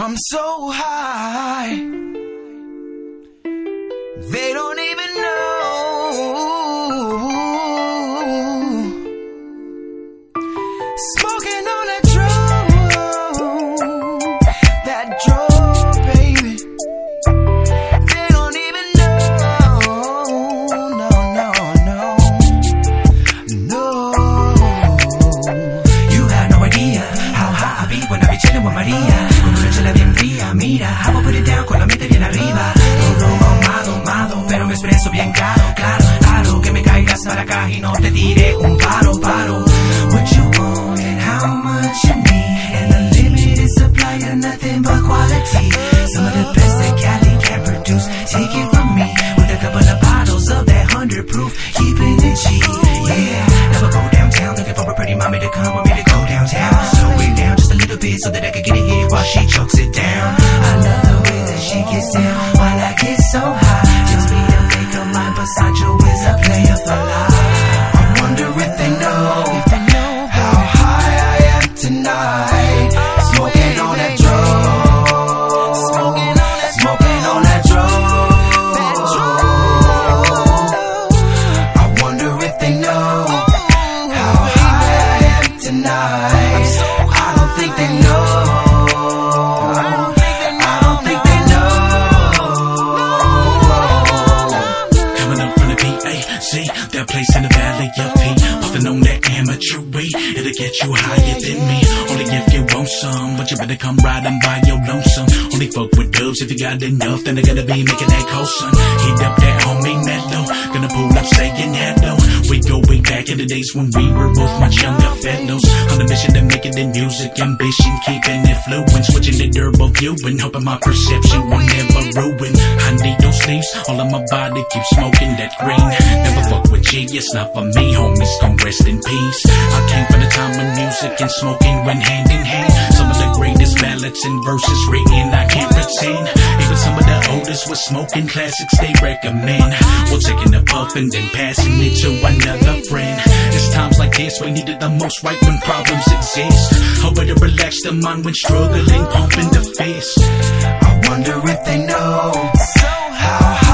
I'm so high. They expreso bien claro, claro, claro. Que me caigas para acá y no te tire un paro, paro. What you want and how much you need. And the limited supply of nothing but quality. Some of the best that Cali can produce. Take it from me with a couple of bottles of that hundred proof. Keeping it cheap, yeah. Never go downtown looking for a pretty mommy to come with me to go downtown. Slow it down just a little bit so that I can get it hit while she chokes it down. You higher than me. Only if you want some, but you better come ride and buy your lonesome. Only fuck with dubs if you got enough, then I gotta be making that cold son. Heat up that homie mellow, in the days when we were both much younger fellows. On a mission to make it in music, ambition, keeping it fluent, switching the durable view and hoping my perception will never ruin. I need those sleeves, all of my body keep smoking that green. Never fuck with G, it's not for me, homies, gon' rest in peace. I came from the time when music and smoking went hand in hand. Some of the greatest ballads and verses written, I can't pretend. Smoking classics they recommend. Well, taking a puff and then passing it to another friend. It's times like this we needed the most right when problems exist. Way to relax the mind when struggling, pumping the fist. I wonder if they know how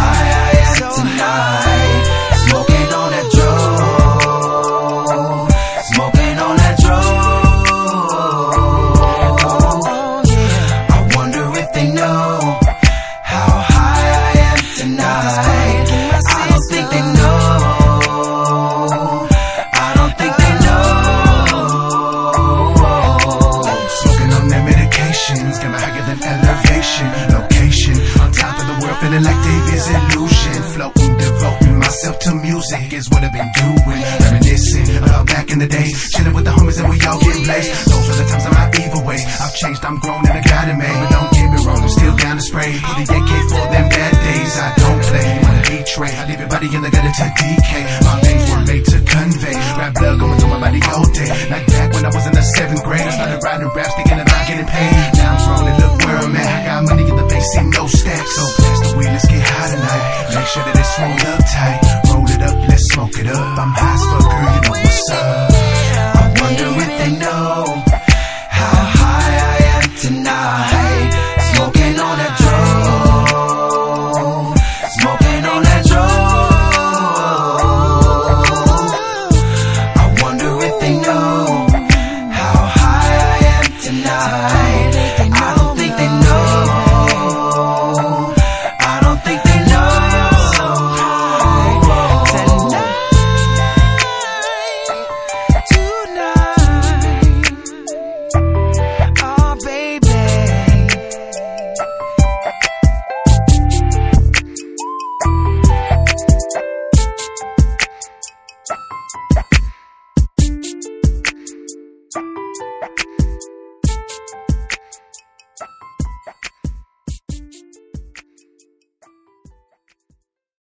higher than elevation. Location, on top of the world, feeling like David's illusion. Floating, devoting myself to music is what I've been doing. Reminiscing about back in the day, chilling with the homies and we all get blazed. Those are the times of my evil ways. I've changed, I'm grown and I got it made. But don't get me wrong, I'm still down to spray. Put the AK for them bad days. I don't play. Wanna betray, I leave your body in the gutter to decay. My veins were made to convey. Rap blood going through my body all day. Like back when I was in the seventh grade, I started writing raps thinking So pass the weed, let's get high tonight. Make sure that it's rolled up tight. Roll it up, let's smoke it up. I'm high